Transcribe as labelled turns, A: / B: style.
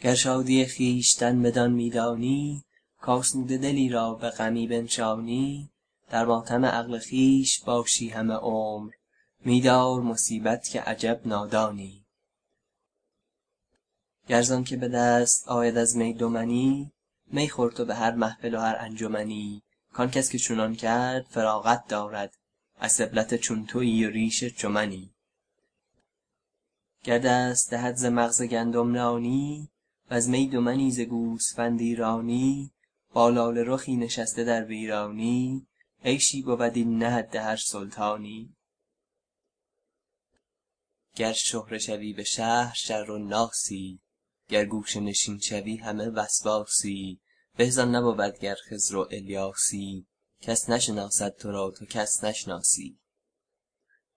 A: گر شادی خویشتن بدان می دانی دلی را به غمی بنشانی در ماتم عقل خویش باشی همه عمر می دار مصیبت که عجب نادانی. گر زآنکه به دست آید از می دو منی می خور تو به هر محفل و هر انجمنی. کآن کس که چنان کرد فراغت دارد از سبلت چون تویی و ریش چو منی گر دست دهد ز مغز گندم نانی وز می دو منی ز گوسفندی رانی با لاله رخی نشسته در ویرانی عیشی بود این نه حد هر سلطانی. گر شهره شوی به شهر شر الناسی گر گوشه نشین شوی همه وسواسی. به زآن نبود گر خضر و الیاسی کس نشناسد تو را تو کس نشناسی.